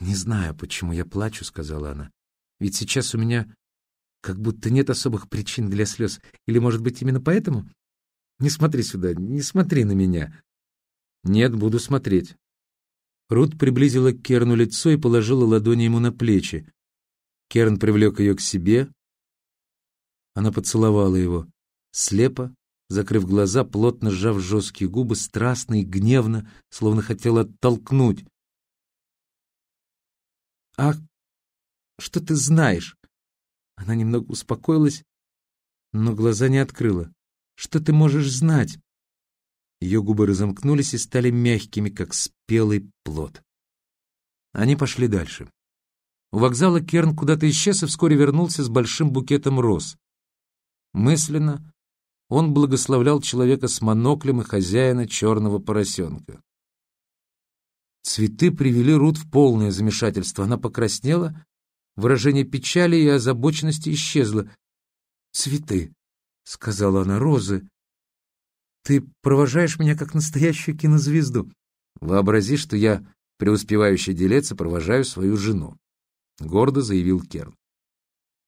«Не знаю, почему я плачу», — сказала она. «Ведь сейчас у меня как будто нет особых причин для слез. Или, может быть, именно поэтому? Не смотри сюда, не смотри на меня». «Нет, буду смотреть». Рут приблизила к Керну лицо и положила ладони ему на плечи. Керн привлек ее к себе. Она поцеловала его, слепо, закрыв глаза, плотно сжав жесткие губы, страстно и гневно, словно хотела оттолкнуть. «А что ты знаешь?» Она немного успокоилась, но глаза не открыла. «Что ты можешь знать?» Ее губы разомкнулись и стали мягкими, как спелый плод. Они пошли дальше. У вокзала Керн куда-то исчез и вскоре вернулся с большим букетом роз. Мысленно он благословлял человека с моноклем и хозяина черного поросенка. Цветы привели Рут в полное замешательство. Она покраснела, выражение печали и озабоченности исчезло. «Цветы», — сказала она, — «розы. Ты провожаешь меня как настоящую кинозвезду. Вообрази, что я, преуспевающий делец, провожаю свою жену», — гордо заявил Керн.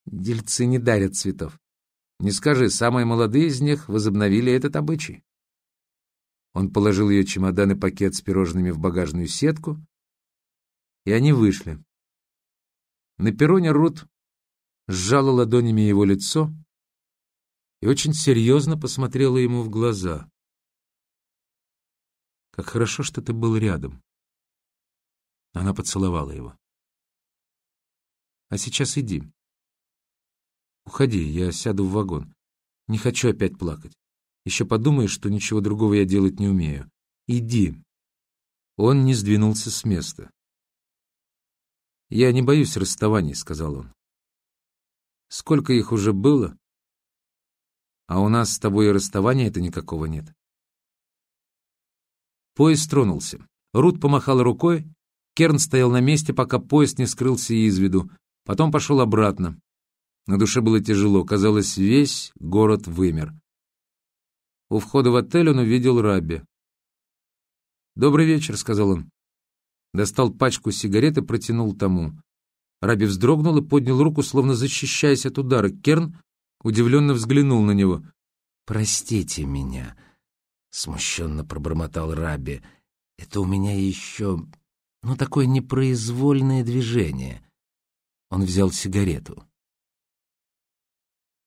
«Дельцы не дарят цветов. Не скажи, самые молодые из них возобновили этот обычай». Он положил ее чемодан и пакет с пирожными в багажную сетку, и они вышли. На перроне Рут сжала ладонями его лицо и очень серьезно посмотрела ему в глаза. «Как хорошо, что ты был рядом». Она поцеловала его. «А сейчас иди. Уходи, я сяду в вагон. Не хочу опять плакать. Еще подумаешь, что ничего другого я делать не умею. Иди. Он не сдвинулся с места. «Я не боюсь расставаний», — сказал он. «Сколько их уже было? А у нас с тобой и расставания-то никакого нет». Поезд тронулся. Рут помахал рукой, Керн стоял на месте, пока поезд не скрылся из виду, потом пошел обратно. На душе было тяжело, казалось, весь город вымер. У входа в отель он увидел Рабби. «Добрый вечер», — сказал он. Достал пачку сигарет и протянул тому. Раби вздрогнул и поднял руку, словно защищаясь от удара. Керн удивленно взглянул на него. «Простите меня», — смущенно пробормотал Раби. «Это у меня еще, ну, такое непроизвольное движение». Он взял сигарету.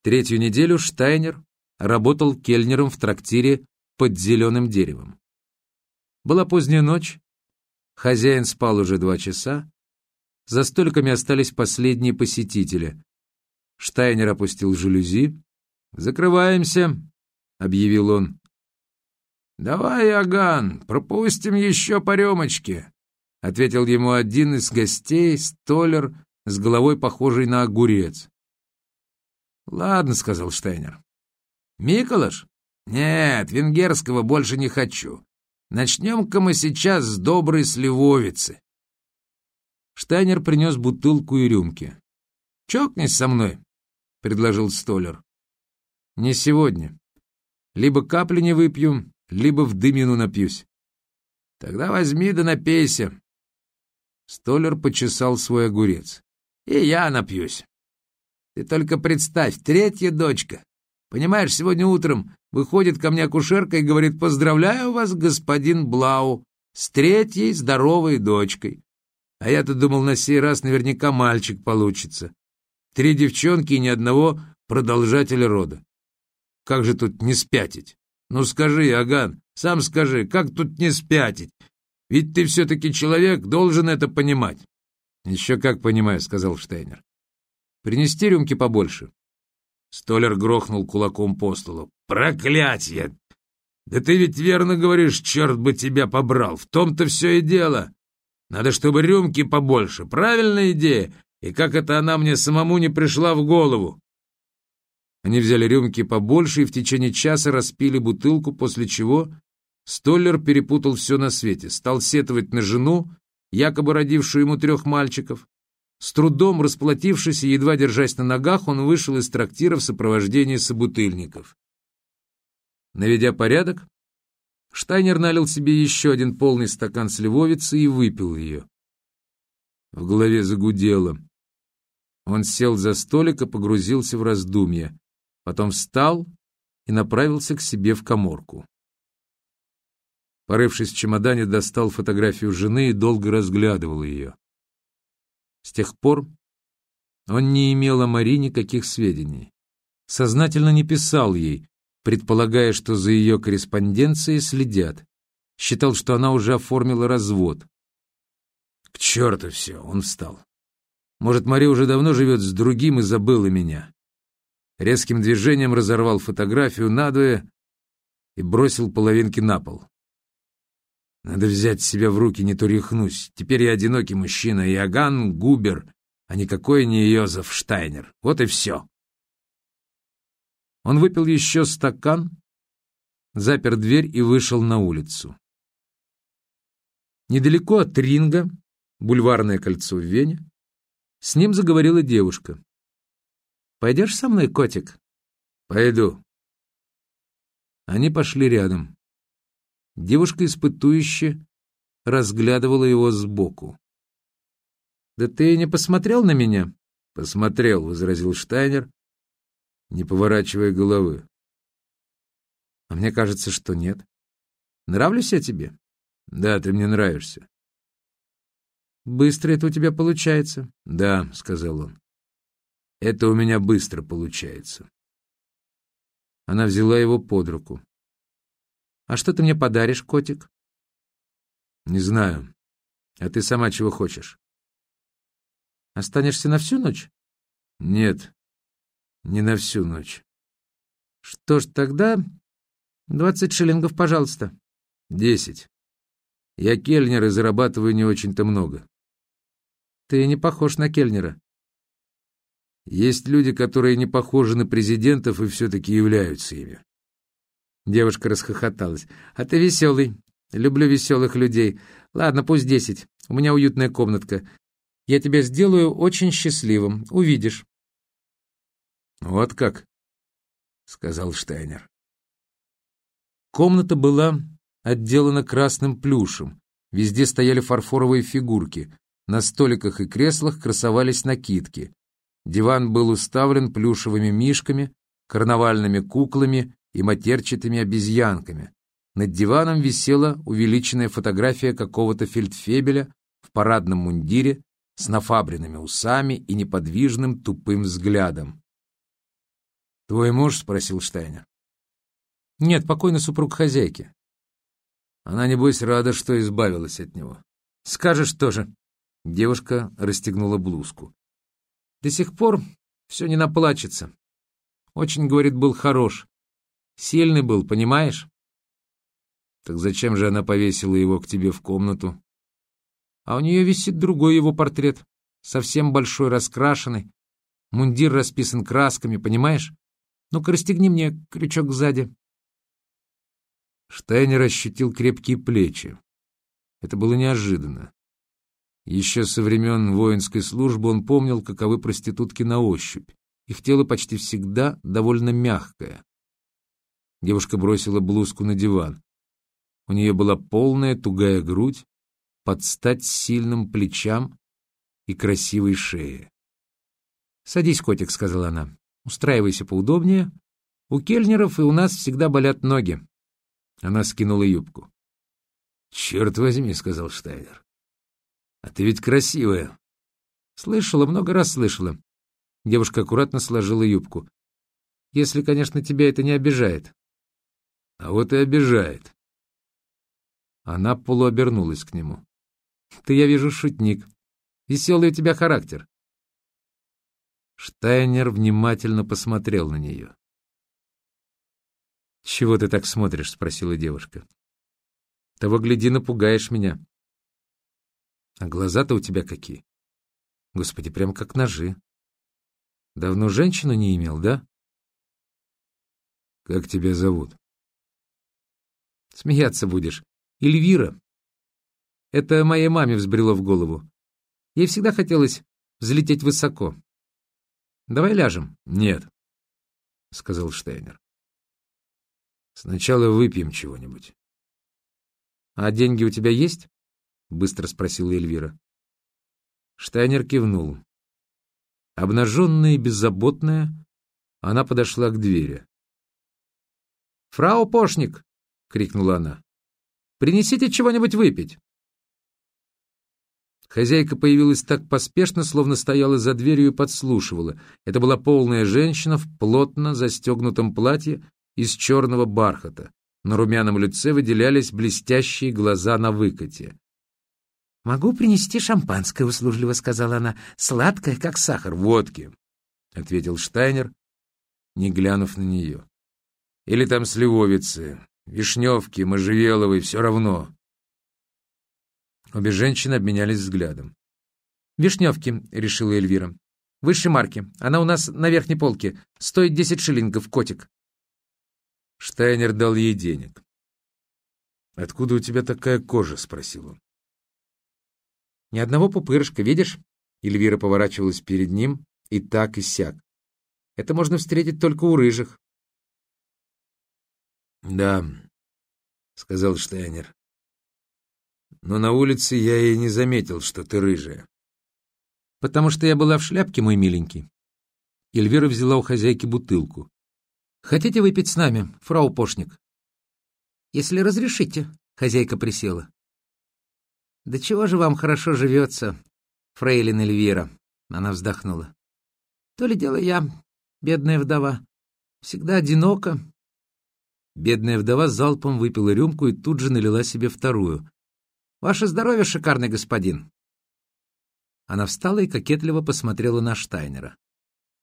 Третью неделю Штайнер работал кельнером в трактире под зеленым деревом. Была поздняя ночь, хозяин спал уже два часа, за столиками остались последние посетители. Штайнер опустил жалюзи. «Закрываемся», — объявил он. «Давай, Аган, пропустим еще по рюмочке», — ответил ему один из гостей, столер, с головой похожий на огурец. «Ладно», — сказал Штайнер. Миколаш? Нет, венгерского больше не хочу. Начнем-ка мы сейчас с доброй сливовицы. Штайнер принес бутылку и рюмки. «Чокнись со мной», — предложил Столер. «Не сегодня. Либо капли не выпью, либо в дымину напьюсь». «Тогда возьми да напейся». Столер почесал свой огурец. «И я напьюсь. Ты только представь, третья дочка. Понимаешь, сегодня утром выходит ко мне акушерка и говорит, поздравляю вас, господин Блау, с третьей здоровой дочкой. А я-то думал, на сей раз наверняка мальчик получится. Три девчонки и ни одного продолжателя рода. Как же тут не спятить? Ну скажи, Аган, сам скажи, как тут не спятить? Ведь ты все-таки человек, должен это понимать. Еще как понимаю, сказал Штейнер. Принести рюмки побольше. Столер грохнул кулаком по столу. «Проклятье! Да ты ведь верно говоришь, черт бы тебя побрал! В том-то все и дело! Надо, чтобы рюмки побольше. Правильная идея! И как это она мне самому не пришла в голову?» Они взяли рюмки побольше и в течение часа распили бутылку, после чего Столлер перепутал все на свете, стал сетовать на жену, якобы родившую ему трех мальчиков, с трудом расплатившись и едва держась на ногах, он вышел из трактира в сопровождении собутыльников. Наведя порядок, Штайнер налил себе еще один полный стакан сливовицы и выпил ее. В голове загудело. Он сел за столик и погрузился в раздумья. Потом встал и направился к себе в коморку. Порывшись в чемодане, достал фотографию жены и долго разглядывал ее. С тех пор он не имел о Мари никаких сведений. Сознательно не писал ей, предполагая, что за ее корреспонденцией следят. Считал, что она уже оформила развод. К черту все, он встал. Может, Мари уже давно живет с другим и забыла меня. Резким движением разорвал фотографию надвое и бросил половинки на пол. Надо взять себя в руки, не то рехнусь. Теперь я одинокий мужчина, Иоганн Губер, а никакой не Йозеф Штайнер. Вот и все. Он выпил еще стакан, запер дверь и вышел на улицу. Недалеко от Ринга, бульварное кольцо в Вене, с ним заговорила девушка. «Пойдешь со мной, котик?» «Пойду». Они пошли рядом. Девушка испытующе разглядывала его сбоку. «Да ты не посмотрел на меня?» «Посмотрел», — возразил Штайнер, не поворачивая головы. «А мне кажется, что нет. Нравлюсь я тебе?» «Да, ты мне нравишься». «Быстро это у тебя получается?» «Да», — сказал он. «Это у меня быстро получается». Она взяла его под руку. «А что ты мне подаришь, котик?» «Не знаю. А ты сама чего хочешь?» «Останешься на всю ночь?» «Нет, не на всю ночь». «Что ж, тогда двадцать шиллингов, пожалуйста». «Десять. Я кельнер и зарабатываю не очень-то много». «Ты не похож на кельнера». Есть люди, которые не похожи на президентов и все-таки являются ими. Девушка расхохоталась. «А ты веселый. Люблю веселых людей. Ладно, пусть десять. У меня уютная комнатка. Я тебя сделаю очень счастливым. Увидишь». «Вот как?» — сказал Штайнер. Комната была отделана красным плюшем. Везде стояли фарфоровые фигурки. На столиках и креслах красовались накидки. Диван был уставлен плюшевыми мишками, карнавальными куклами и матерчатыми обезьянками. Над диваном висела увеличенная фотография какого-то фельдфебеля в парадном мундире с нафабренными усами и неподвижным тупым взглядом. «Твой муж?» — спросил Штайнер. «Нет, покойный супруг хозяйки». Она, небось, рада, что избавилась от него. «Скажешь тоже». Девушка расстегнула блузку. «До сих пор все не наплачется. Очень, говорит, был хорош. Сильный был, понимаешь? Так зачем же она повесила его к тебе в комнату? А у нее висит другой его портрет, совсем большой, раскрашенный. Мундир расписан красками, понимаешь? Ну-ка, расстегни мне крючок сзади. Штайнер ощутил крепкие плечи. Это было неожиданно. Еще со времен воинской службы он помнил, каковы проститутки на ощупь. Их тело почти всегда довольно мягкое. Девушка бросила блузку на диван. У нее была полная тугая грудь, под стать сильным плечам и красивой шее. «Садись, котик», — сказала она. «Устраивайся поудобнее. У кельнеров и у нас всегда болят ноги». Она скинула юбку. «Черт возьми», — сказал Штайнер. «А ты ведь красивая». «Слышала, много раз слышала». Девушка аккуратно сложила юбку. «Если, конечно, тебя это не обижает». А вот и обижает. Она полуобернулась к нему. Ты, я вижу, шутник. Веселый у тебя характер. Штайнер внимательно посмотрел на нее. «Чего ты так смотришь?» — спросила девушка. «Того, гляди, напугаешь меня». «А глаза-то у тебя какие?» «Господи, прям как ножи. Давно женщину не имел, да?» «Как тебя зовут?» Смеяться будешь. Эльвира. Это моей маме взбрело в голову. Ей всегда хотелось взлететь высоко. Давай ляжем. Нет, сказал Штейнер. Сначала выпьем чего-нибудь. А деньги у тебя есть? Быстро спросила Эльвира. Штайнер кивнул. Обнаженная и беззаботная, она подошла к двери. «Фрау Пошник!» — крикнула она. «Принесите чего-нибудь выпить!» Хозяйка появилась так поспешно, словно стояла за дверью и подслушивала. Это была полная женщина в плотно застегнутом платье из черного бархата. На румяном лице выделялись блестящие глаза на выкате. «Могу принести шампанское», — услужливо сказала она. «Сладкое, как сахар». «Водки», — ответил Штайнер, не глянув на нее. «Или там сливовицы, вишневки, можжевеловой, все равно». Обе женщины обменялись взглядом. «Вишневки», — решила Эльвира. «Высшей марки. Она у нас на верхней полке. Стоит десять шиллингов, котик». Штайнер дал ей денег. «Откуда у тебя такая кожа?» — спросил он. Ни одного пупырышка, видишь? Эльвира поворачивалась перед ним и так, и сяк. Это можно встретить только у рыжих. «Да», — сказал Штайнер. «Но на улице я и не заметил, что ты рыжая». «Потому что я была в шляпке, мой миленький». Эльвира взяла у хозяйки бутылку. «Хотите выпить с нами, фрау Пошник?» «Если разрешите», — хозяйка присела. «Да чего же вам хорошо живется, фрейлин Эльвира?» Она вздохнула. «То ли дело я, бедная вдова, всегда одинока». Бедная вдова залпом выпила рюмку и тут же налила себе вторую. «Ваше здоровье, шикарный господин!» Она встала и кокетливо посмотрела на Штайнера.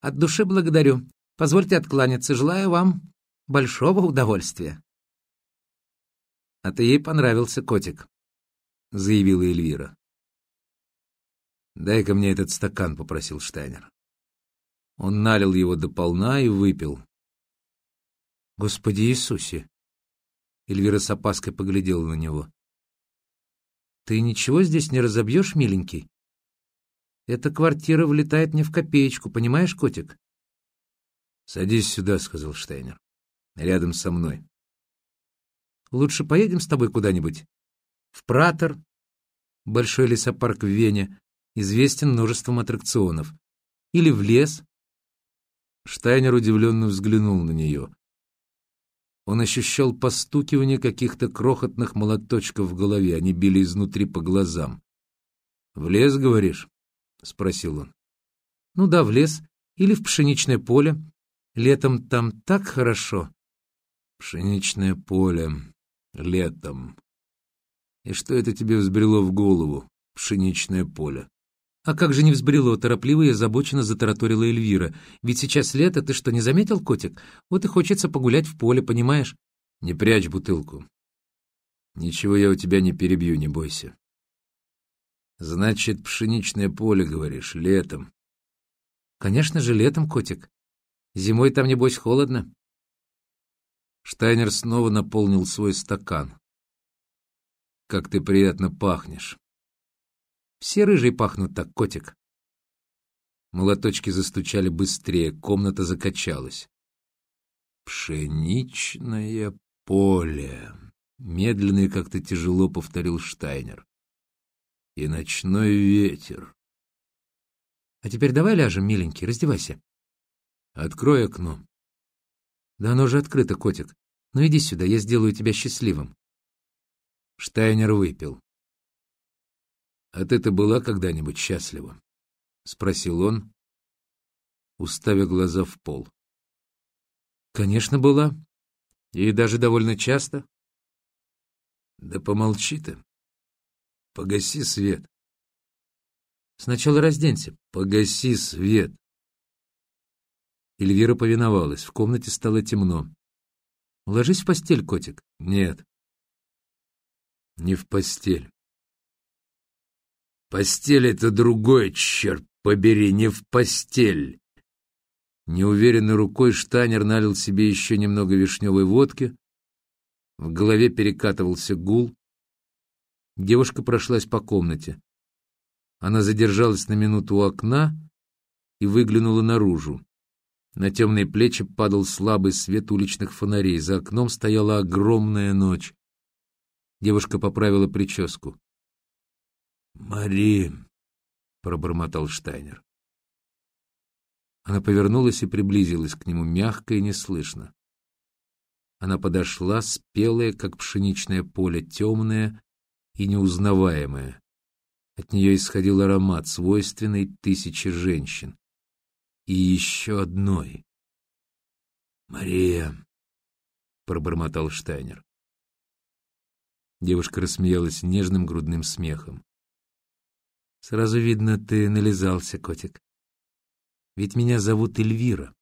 «От души благодарю. Позвольте откланяться. Желаю вам большого удовольствия». «А ты ей понравился, котик», — заявила Эльвира. «Дай-ка мне этот стакан», — попросил Штайнер. Он налил его до полна и выпил. «Господи Иисусе!» Эльвира с опаской поглядела на него. «Ты ничего здесь не разобьешь, миленький? Эта квартира влетает мне в копеечку, понимаешь, котик?» «Садись сюда», — сказал Штайнер. «Рядом со мной». «Лучше поедем с тобой куда-нибудь?» В Пратер, большой лесопарк в Вене, известен множеством аттракционов. Или в лес. Штайнер удивленно взглянул на нее. Он ощущал постукивание каких-то крохотных молоточков в голове, они били изнутри по глазам. «В лес, говоришь?» — спросил он. «Ну да, в лес или в пшеничное поле. Летом там так хорошо». «Пшеничное поле. Летом. И что это тебе взбрело в голову, пшеничное поле? А как же не взбрело, торопливо и озабоченно затараторила Эльвира. Ведь сейчас лето, ты что, не заметил, котик? Вот и хочется погулять в поле, понимаешь? Не прячь бутылку. Ничего я у тебя не перебью, не бойся. Значит, пшеничное поле, говоришь, летом. Конечно же, летом, котик. Зимой там, небось, холодно. Штайнер снова наполнил свой стакан. Как ты приятно пахнешь. Все рыжие пахнут так, котик. Молоточки застучали быстрее, комната закачалась. «Пшеничное поле», — медленно и как-то тяжело повторил Штайнер. «И ночной ветер». «А теперь давай ляжем, миленький, раздевайся». «Открой окно». «Да оно же открыто, котик. Ну иди сюда, я сделаю тебя счастливым». Штайнер выпил. «А ты-то была когда-нибудь счастлива?» — спросил он, уставя глаза в пол. «Конечно, была. И даже довольно часто». «Да помолчи ты. Погаси свет». «Сначала разденься. Погаси свет». Эльвира повиновалась. В комнате стало темно. «Ложись в постель, котик». «Нет» не в постель. Постель — это другое, черт побери, не в постель. Неуверенной рукой Штанер налил себе еще немного вишневой водки. В голове перекатывался гул. Девушка прошлась по комнате. Она задержалась на минуту у окна и выглянула наружу. На темные плечи падал слабый свет уличных фонарей. За окном стояла огромная ночь. Девушка поправила прическу. «Мари!» — пробормотал Штайнер. Она повернулась и приблизилась к нему мягко и неслышно. Она подошла, спелая, как пшеничное поле, темная и неузнаваемая. От нее исходил аромат, свойственный тысяче женщин. И еще одной. «Мария», — пробормотал Штайнер. Девушка рассмеялась нежным грудным смехом. «Сразу видно, ты нализался, котик. Ведь меня зовут Эльвира.